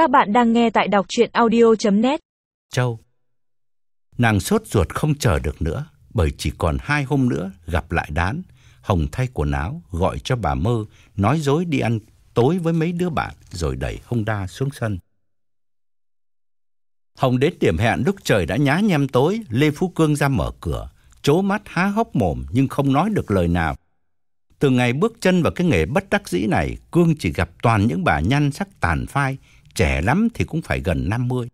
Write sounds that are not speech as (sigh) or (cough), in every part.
Các bạn đang nghe tại đọc chuyện audio.net Châu, Nàng sốt ruột không chờ được nữa, Bởi chỉ còn hai hôm nữa gặp lại đán. Hồng thay quần áo, Gọi cho bà mơ, Nói dối đi ăn tối với mấy đứa bạn, Rồi đẩy Honda xuống sân. Hồng đến điểm hẹn lúc trời đã nhá nhem tối, Lê Phú Cương ra mở cửa, Chố mắt há hốc mồm Nhưng không nói được lời nào. Từ ngày bước chân vào cái nghề bất đắc dĩ này, Cương chỉ gặp toàn những bà nhăn sắc tàn phai trẻ lắm thì cũng phải gần 50.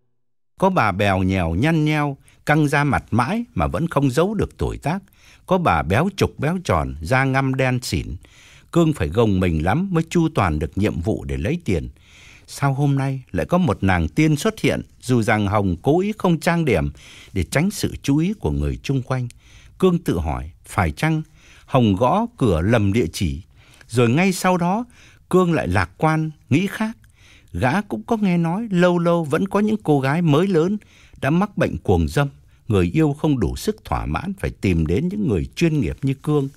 Có bà bèo nhèo nhăn nheo, căng da mặt mãi mà vẫn không giấu được tuổi tác. Có bà béo trục béo tròn, da ngăm đen xỉn. Cương phải gồng mình lắm mới chu toàn được nhiệm vụ để lấy tiền. Sao hôm nay lại có một nàng tiên xuất hiện dù rằng Hồng cố ý không trang điểm để tránh sự chú ý của người chung quanh. Cương tự hỏi, phải chăng Hồng gõ cửa lầm địa chỉ, rồi ngay sau đó Cương lại lạc quan, nghĩ khác gã cũng có nghe nói lâu lâu vẫn có những cô gái mới lớn đã mắc bệnh cuồng dâm, người yêu không đủ sức thỏa mãn phải tìm đến những người chuyên nghiệp như Cương.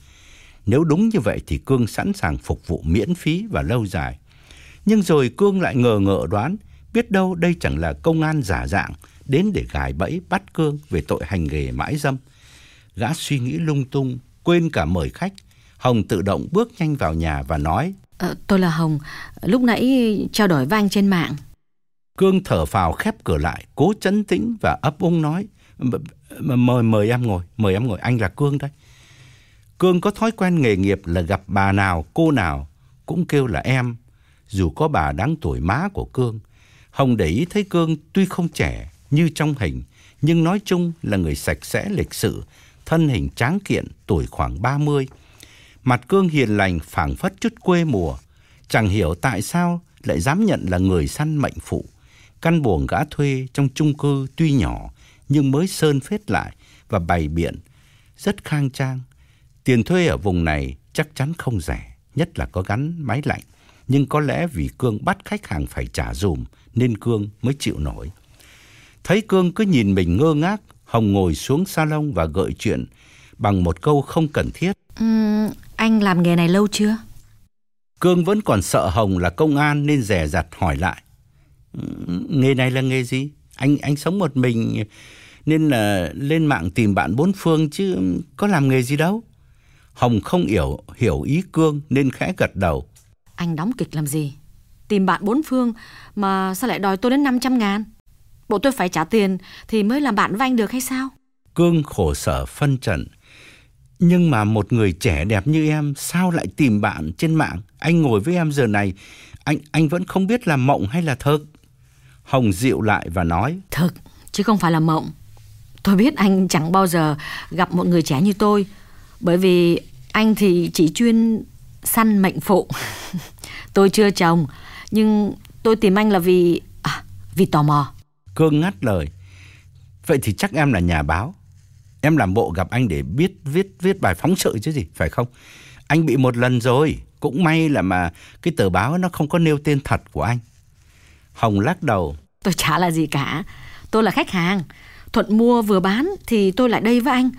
Nếu đúng như vậy thì Cương sẵn sàng phục vụ miễn phí và lâu dài. Nhưng rồi Cương lại ngờ ngợ đoán, biết đâu đây chẳng là công an giả dạng đến để gài bẫy bắt Cương về tội hành nghề mãi dâm. Gã suy nghĩ lung tung, quên cả mời khách. Hồng tự động bước nhanh vào nhà và nói: À, tôi là Hồng, lúc nãy trao đổi với anh trên mạng. Cương thở phào khép cửa lại, cố chấn tĩnh và ấp úng nói, mời mời em ngồi, mời em ngồi, anh là Cương đây. Cương có thói quen nghề nghiệp là gặp bà nào, cô nào cũng kêu là em, dù có bà đáng tuổi má của Cương. Hồng để ý thấy Cương tuy không trẻ như trong hình, nhưng nói chung là người sạch sẽ lịch sự, thân hình tráng kiện, tuổi khoảng 30 Mặt Cương hiền lành phảng phất chút quê mùa, chẳng hiểu tại sao lại dám nhận là người săn mệnh phụ. Căn buồng gã thuê trong chung cư tuy nhỏ nhưng mới sơn phết lại và bày biện rất khang trang. Tiền thuê ở vùng này chắc chắn không rẻ, nhất là có gắn máy lạnh, nhưng có lẽ vì Cương bắt khách hàng phải trả dùm nên Cương mới chịu nổi. Thấy Cương cứ nhìn mình ngơ ngác, Hồng ngồi xuống salon và gợi chuyện bằng một câu không cần thiết. Anh làm nghề này lâu chưa? Cương vẫn còn sợ Hồng là công an nên dè dặt hỏi lại. Nghề này là nghề gì? Anh anh sống một mình nên là lên mạng tìm bạn bốn phương chứ có làm nghề gì đâu. Hồng không hiểu hiểu ý Cương nên khẽ gật đầu. Anh đóng kịch làm gì? Tìm bạn bốn phương mà sao lại đòi tôi đến 500 ngàn? Bộ tôi phải trả tiền thì mới làm bạn với anh được hay sao? Cương khổ sở phân trần. Nhưng mà một người trẻ đẹp như em sao lại tìm bạn trên mạng? Anh ngồi với em giờ này, anh anh vẫn không biết là mộng hay là thật. Hồng dịu lại và nói: "Thực, chứ không phải là mộng. Tôi biết anh chẳng bao giờ gặp một người trẻ như tôi, bởi vì anh thì chỉ chuyên săn mệnh phụ. (laughs) tôi chưa chồng, nhưng tôi tìm anh là vì à, vì tò mò." Cương ngắt lời: "Vậy thì chắc em là nhà báo." Em làm bộ gặp anh để biết viết viết bài phóng sự chứ gì, phải không? Anh bị một lần rồi, cũng may là mà cái tờ báo nó không có nêu tên thật của anh. Hồng lắc đầu. Tôi chả là gì cả. Tôi là khách hàng. Thuận mua vừa bán thì tôi lại đây với anh.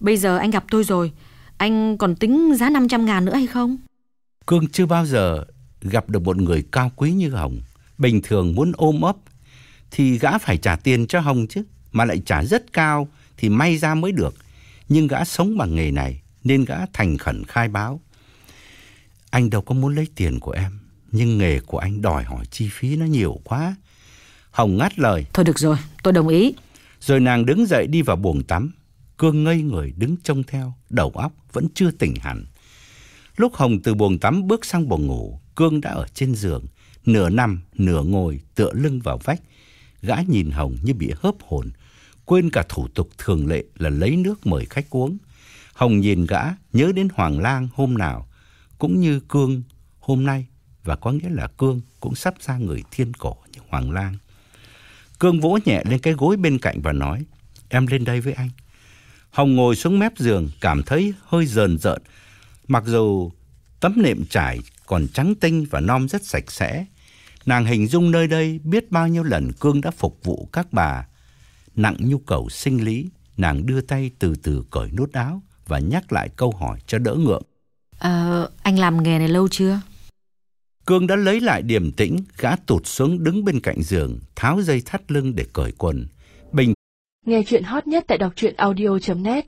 Bây giờ anh gặp tôi rồi. Anh còn tính giá 500 ngàn nữa hay không? Cương chưa bao giờ gặp được một người cao quý như Hồng. Bình thường muốn ôm ấp thì gã phải trả tiền cho Hồng chứ. Mà lại trả rất cao thì may ra mới được. Nhưng gã sống bằng nghề này nên gã thành khẩn khai báo. Anh đâu có muốn lấy tiền của em, nhưng nghề của anh đòi hỏi chi phí nó nhiều quá. Hồng ngắt lời. Thôi được rồi, tôi đồng ý. Rồi nàng đứng dậy đi vào buồng tắm. Cương ngây người đứng trông theo, đầu óc vẫn chưa tỉnh hẳn. Lúc Hồng từ buồng tắm bước sang buồng ngủ, Cương đã ở trên giường, nửa nằm, nửa ngồi, tựa lưng vào vách. Gã nhìn Hồng như bị hớp hồn, quên cả thủ tục thường lệ là lấy nước mời khách uống. Hồng nhìn gã, nhớ đến Hoàng Lang hôm nào, cũng như Cương hôm nay, và có nghĩa là Cương cũng sắp ra người thiên cổ như Hoàng Lang. Cương vỗ nhẹ lên cái gối bên cạnh và nói, em lên đây với anh. Hồng ngồi xuống mép giường, cảm thấy hơi rờn rợn, mặc dù tấm nệm trải còn trắng tinh và non rất sạch sẽ. Nàng hình dung nơi đây biết bao nhiêu lần Cương đã phục vụ các bà nặng nhu cầu sinh lý, nàng đưa tay từ từ cởi nút áo và nhắc lại câu hỏi cho đỡ ngượng. Ờ, anh làm nghề này lâu chưa? Cương đã lấy lại điềm tĩnh, gã tụt xuống đứng bên cạnh giường, tháo dây thắt lưng để cởi quần. Bình Nghe chuyện hot nhất tại đọc truyện audio.net